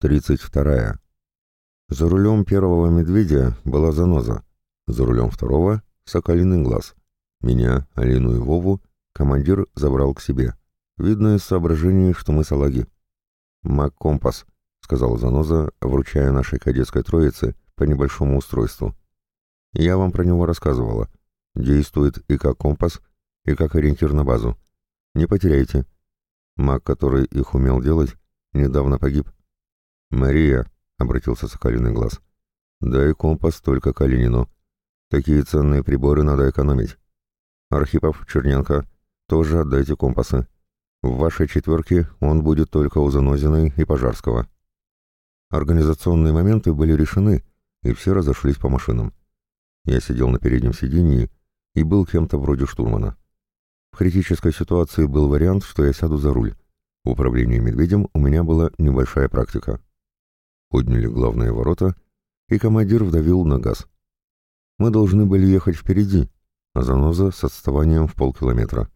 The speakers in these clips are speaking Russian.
32. За рулем первого медведя была заноза, за рулем второго — соколиный глаз. Меня, Алину и Вову командир забрал к себе. Видно из соображений, что мы салаги. «Мак-компас», — сказал заноза, вручая нашей кадетской троице по небольшому устройству. «Я вам про него рассказывала. Действует и как компас, и как ориентир на базу. Не потеряйте. Маг, который их умел делать, недавно погиб. «Мария», — обратился Соколиный глаз, — «дай компас только Калинину. Такие ценные приборы надо экономить. Архипов, Черненко, тоже отдайте компасы. В вашей четверке он будет только у Занозиной и Пожарского». Организационные моменты были решены, и все разошлись по машинам. Я сидел на переднем сиденье и был кем-то вроде штурмана. В критической ситуации был вариант, что я сяду за руль. В управлении «Медведем» у меня была небольшая практика. Подняли главные ворота, и командир вдавил на газ. Мы должны были ехать впереди, а заноза с отставанием в полкилометра.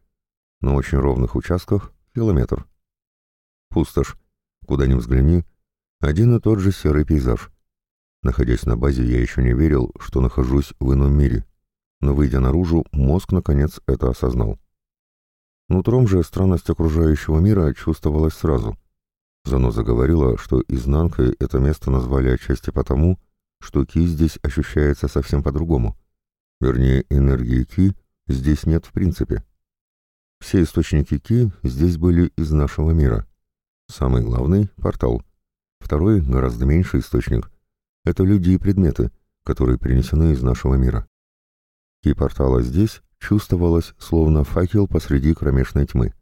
На очень ровных участках — километр. Пустошь. Куда ни взгляни, один и тот же серый пейзаж. Находясь на базе, я еще не верил, что нахожусь в ином мире. Но, выйдя наружу, мозг, наконец, это осознал. Нутром же странность окружающего мира чувствовалась сразу. Заноза говорила, что изнанкой это место назвали отчасти потому, что ки здесь ощущается совсем по-другому. Вернее, энергии ки здесь нет в принципе. Все источники ки здесь были из нашего мира. Самый главный — портал. Второй, гораздо меньший источник — это люди и предметы, которые принесены из нашего мира. Ки портала здесь чувствовалось, словно факел посреди кромешной тьмы.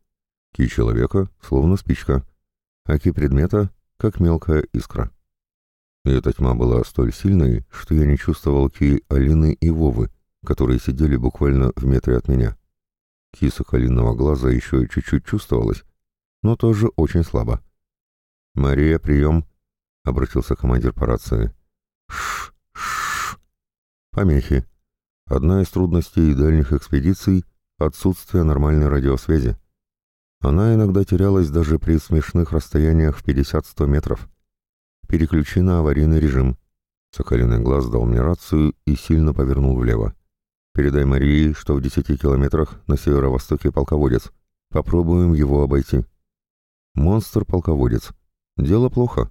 Ки человека, словно спичка, а ки предмета, как мелкая искра. И эта тьма была столь сильной, что я не чувствовал ки Алины и Вовы, которые сидели буквально в метре от меня. Ки соколиного глаза еще чуть-чуть чувствовалось, но тоже очень слабо. «Мария, прием!» — обратился командир по рации. «Ш-ш-ш!» «Помехи!» Одна из трудностей дальних экспедиций — отсутствие нормальной радиосвязи. Она иногда терялась даже при смешных расстояниях в 50-100 метров. Переключи на аварийный режим. Соколиный глаз дал мне рацию и сильно повернул влево. Передай Марии, что в 10 километрах на северо-востоке полководец. Попробуем его обойти. Монстр-полководец. Дело плохо.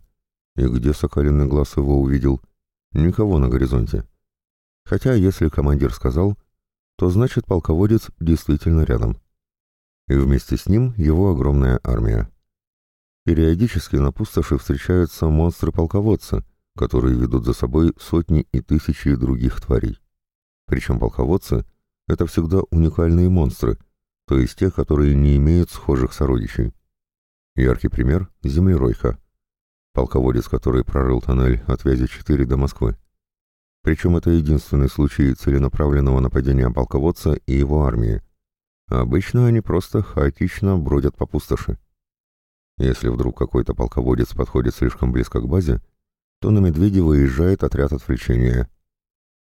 И где Соколиный глаз его увидел? Никого на горизонте. Хотя, если командир сказал, то значит полководец действительно рядом. И вместе с ним его огромная армия. Периодически на пустоши встречаются монстры-полководцы, которые ведут за собой сотни и тысячи других тварей. Причем полководцы — это всегда уникальные монстры, то есть те, которые не имеют схожих сородичей. Яркий пример — землеройка. Полководец, который прорыл тоннель от Вязи-4 до Москвы. Причем это единственный случай целенаправленного нападения полководца и его армии. Обычно они просто хаотично бродят по пустоши. Если вдруг какой-то полководец подходит слишком близко к базе, то на медведе выезжает отряд отвлечения.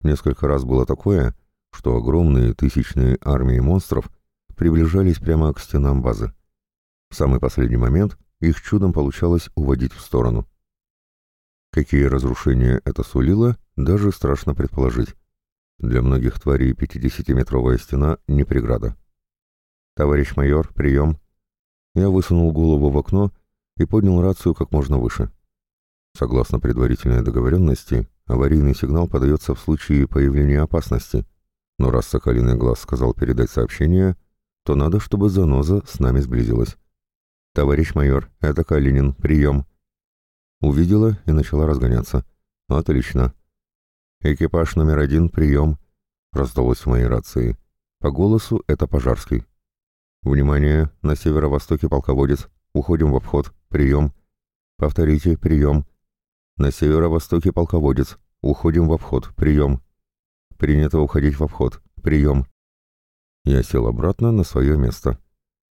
Несколько раз было такое, что огромные тысячные армии монстров приближались прямо к стенам базы. В самый последний момент их чудом получалось уводить в сторону. Какие разрушения это сулило, даже страшно предположить. Для многих тварей 50-метровая стена не преграда. «Товарищ майор, прием!» Я высунул голову в окно и поднял рацию как можно выше. Согласно предварительной договоренности, аварийный сигнал подается в случае появления опасности, но раз Соколиный глаз сказал передать сообщение, то надо, чтобы заноза с нами сблизилась. «Товарищ майор, это Калинин, прием!» Увидела и начала разгоняться. «Отлично!» «Экипаж номер один, прием!» — раздалось в моей рации. По голосу это Пожарский. «Внимание! На северо-востоке полководец. Уходим в обход. Прием!» «Повторите, прием!» «На северо-востоке полководец. Уходим в обход. Прием!» «Принято уходить в обход. Прием!» Я сел обратно на свое место.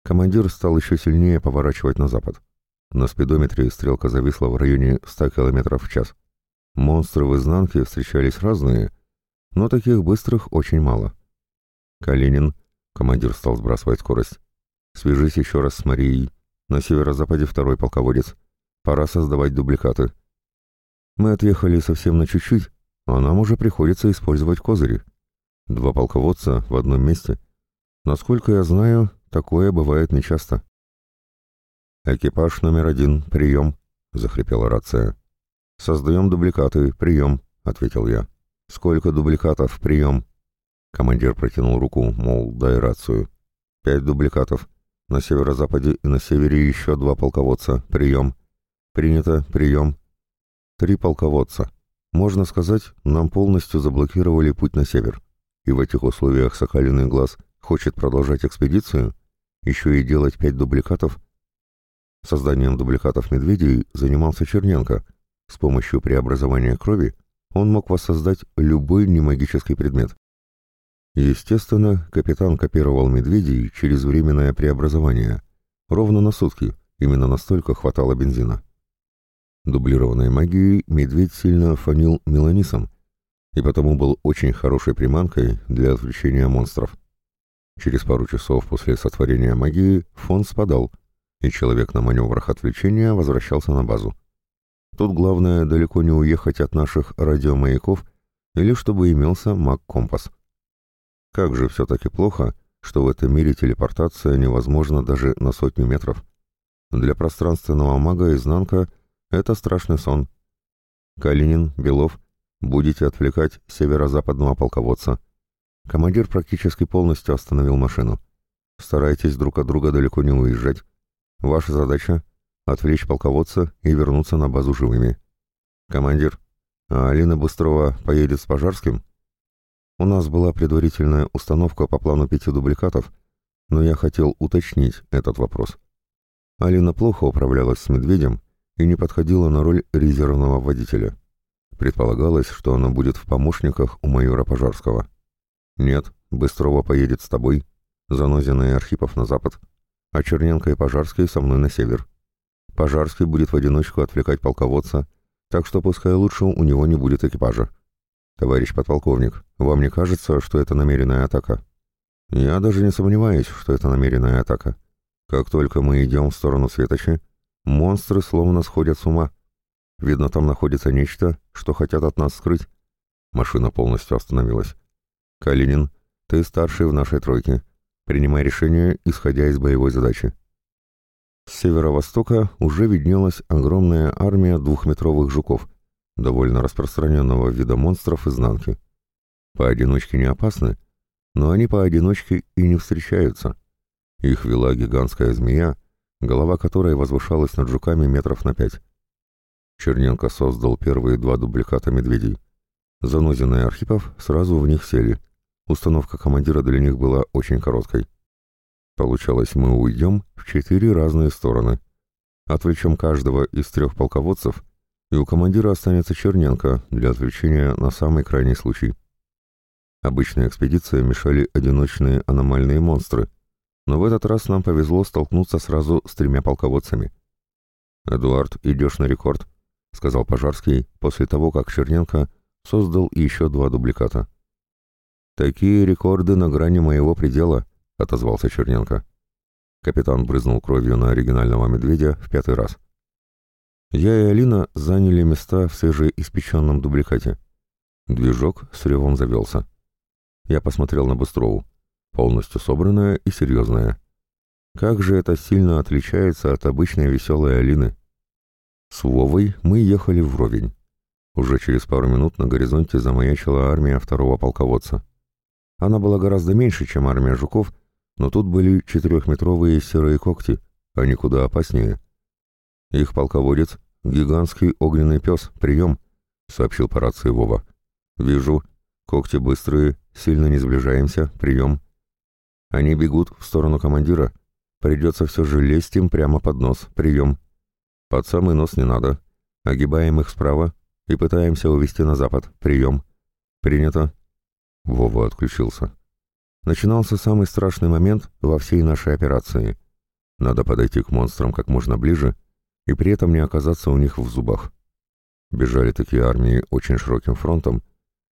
Командир стал еще сильнее поворачивать на запад. На спидометре стрелка зависла в районе 100 км в час. Монстры в изнанке встречались разные, но таких быстрых очень мало. «Калинин», — командир стал сбрасывать скорость, — «свяжись еще раз с Марией. На северо-западе второй полководец. Пора создавать дубликаты. Мы отъехали совсем на чуть-чуть, а нам уже приходится использовать козыри. Два полководца в одном месте. Насколько я знаю, такое бывает нечасто. «Экипаж номер один, прием», — захрипела рация. «Создаем дубликаты, прием», — ответил я. «Сколько дубликатов, прием?» Командир протянул руку, мол, дай рацию. «Пять дубликатов. На северо-западе и на севере еще два полководца. Прием». «Принято, прием». Три полководца. Можно сказать, нам полностью заблокировали путь на север. И в этих условиях Соколиный глаз хочет продолжать экспедицию, еще и делать пять дубликатов — Созданием дубликатов медведей занимался Черненко. С помощью преобразования крови он мог воссоздать любой немагический предмет. Естественно, капитан копировал медведей через временное преобразование. Ровно на сутки, именно настолько хватало бензина. Дублированной магией медведь сильно фанил меланисом, и потому был очень хорошей приманкой для отвлечения монстров. Через пару часов после сотворения магии фон спадал — и человек на маневрах отвлечения возвращался на базу. Тут главное далеко не уехать от наших радиомаяков или чтобы имелся маг-компас. Как же все-таки плохо, что в этом мире телепортация невозможна даже на сотню метров. Для пространственного мага изнанка это страшный сон. Калинин, Белов, будете отвлекать северо-западного полководца. Командир практически полностью остановил машину. Старайтесь друг от друга далеко не уезжать. Ваша задача — отвлечь полководца и вернуться на базу живыми. Командир, а Алина Быстрова поедет с Пожарским? У нас была предварительная установка по плану пяти дубликатов, но я хотел уточнить этот вопрос. Алина плохо управлялась с медведем и не подходила на роль резервного водителя. Предполагалось, что она будет в помощниках у майора Пожарского. Нет, Быстрова поедет с тобой, Занозина и Архипов на запад а Черненко и Пожарский со мной на север. Пожарский будет в одиночку отвлекать полководца, так что пускай лучше у него не будет экипажа. Товарищ подполковник, вам не кажется, что это намеренная атака? Я даже не сомневаюсь, что это намеренная атака. Как только мы идем в сторону Светочи, монстры словно сходят с ума. Видно, там находится нечто, что хотят от нас скрыть. Машина полностью остановилась. «Калинин, ты старший в нашей тройке принимая решение, исходя из боевой задачи. С северо-востока уже виднелась огромная армия двухметровых жуков, довольно распространенного вида монстров изнанки. Поодиночке не опасны, но они поодиночке и не встречаются. Их вела гигантская змея, голова которой возвышалась над жуками метров на пять. Черненко создал первые два дубликата медведей. Занозин и Архипов сразу в них сели — Установка командира для них была очень короткой. Получалось, мы уйдем в четыре разные стороны. Отвлечем каждого из трех полководцев, и у командира останется Черненко для отвлечения на самый крайний случай. Обычной экспедиции мешали одиночные аномальные монстры, но в этот раз нам повезло столкнуться сразу с тремя полководцами. «Эдуард, идешь на рекорд», — сказал Пожарский после того, как Черненко создал еще два дубликата. «Такие рекорды на грани моего предела», — отозвался Черненко. Капитан брызнул кровью на оригинального медведя в пятый раз. Я и Алина заняли места в свежеиспеченном дубликате. Движок с ревом завелся. Я посмотрел на Быстрову. Полностью собранная и серьезная. Как же это сильно отличается от обычной веселой Алины. С Вовой мы ехали вровень. Уже через пару минут на горизонте замаячила армия второго полководца. Она была гораздо меньше, чем армия жуков, но тут были четырехметровые серые когти, а куда опаснее. Их полководец — гигантский огненный пес, прием, — сообщил по рации Вова. Вижу, когти быстрые, сильно не сближаемся, прием. Они бегут в сторону командира. Придется все же лезть им прямо под нос, прием. Под самый нос не надо. Огибаем их справа и пытаемся увести на запад, прием. Принято. Вова отключился. Начинался самый страшный момент во всей нашей операции. Надо подойти к монстрам как можно ближе и при этом не оказаться у них в зубах. Бежали такие армии очень широким фронтом,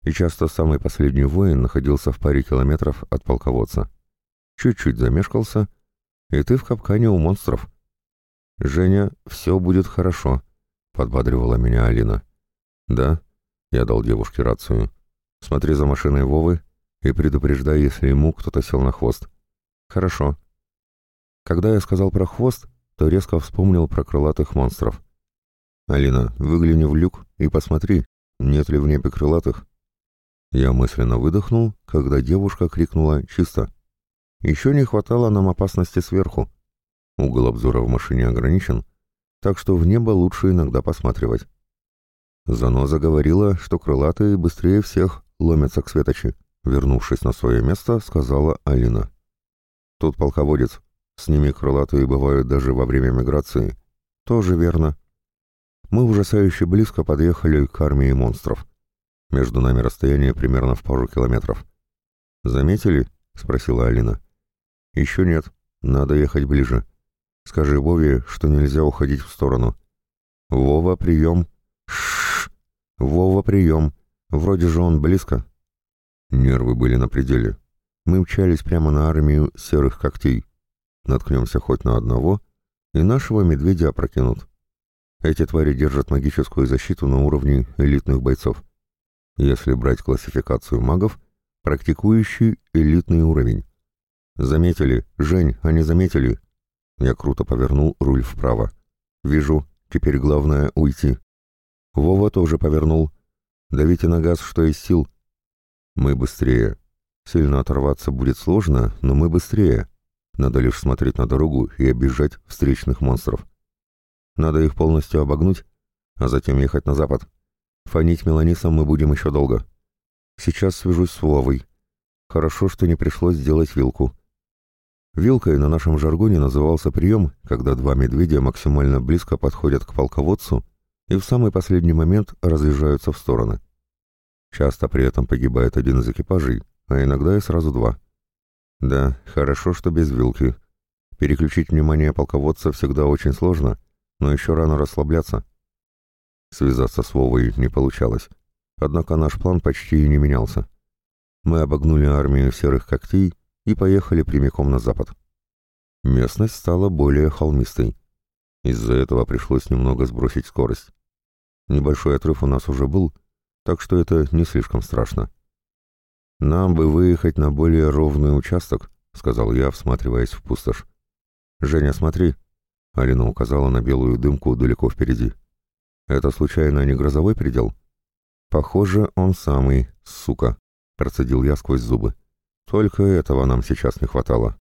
и часто самый последний воин находился в паре километров от полководца. Чуть-чуть замешкался, и ты в капкане у монстров. «Женя, все будет хорошо», — подбадривала меня Алина. «Да?» — я дал девушке рацию. «Смотри за машиной Вовы и предупреждай, если ему кто-то сел на хвост». «Хорошо». Когда я сказал про хвост, то резко вспомнил про крылатых монстров. «Алина, выгляни в люк и посмотри, нет ли в небе крылатых». Я мысленно выдохнул, когда девушка крикнула «Чисто!». Еще не хватало нам опасности сверху. Угол обзора в машине ограничен, так что в небо лучше иногда посматривать. Заноза говорила, что крылатые быстрее всех ломятся к светочи. Вернувшись на свое место, сказала Алина. Тут полководец. С ними крылатые бывают даже во время миграции. Тоже верно. Мы ужасающе близко подъехали к армии монстров. Между нами расстояние примерно в пару километров. «Заметили?» — спросила Алина. «Еще нет. Надо ехать ближе. Скажи Вове, что нельзя уходить в сторону». «Вова, прием!» «Шшш! Вова, прием! Вроде же он близко». Нервы были на пределе. Мы мчались прямо на армию серых когтей. Наткнемся хоть на одного, и нашего медведя опрокинут. Эти твари держат магическую защиту на уровне элитных бойцов. Если брать классификацию магов, практикующий элитный уровень. «Заметили! Жень, они заметили!» Я круто повернул руль вправо. «Вижу. Теперь главное — уйти». Вова тоже повернул. «Давите на газ, что из сил». «Мы быстрее. Сильно оторваться будет сложно, но мы быстрее. Надо лишь смотреть на дорогу и обижать встречных монстров. Надо их полностью обогнуть, а затем ехать на запад. Фонить меланисом мы будем еще долго. Сейчас свяжусь с Вовой. Хорошо, что не пришлось сделать вилку. Вилкой на нашем жаргоне назывался прием, когда два медведя максимально близко подходят к полководцу и в самый последний момент разъезжаются в стороны. Часто при этом погибает один из экипажей, а иногда и сразу два. Да, хорошо, что без вилки. Переключить внимание полководца всегда очень сложно, но еще рано расслабляться. Связаться с Вовой не получалось. Однако наш план почти и не менялся. Мы обогнули армию серых когтей и поехали прямиком на запад. Местность стала более холмистой. Из-за этого пришлось немного сбросить скорость. Небольшой отрыв у нас уже был, так что это не слишком страшно. «Нам бы выехать на более ровный участок», — сказал я, всматриваясь в пустошь. «Женя, смотри», — Алина указала на белую дымку далеко впереди. «Это случайно не грозовой предел?» «Похоже, он самый, сука», — процедил я сквозь зубы. Только этого нам сейчас не хватало.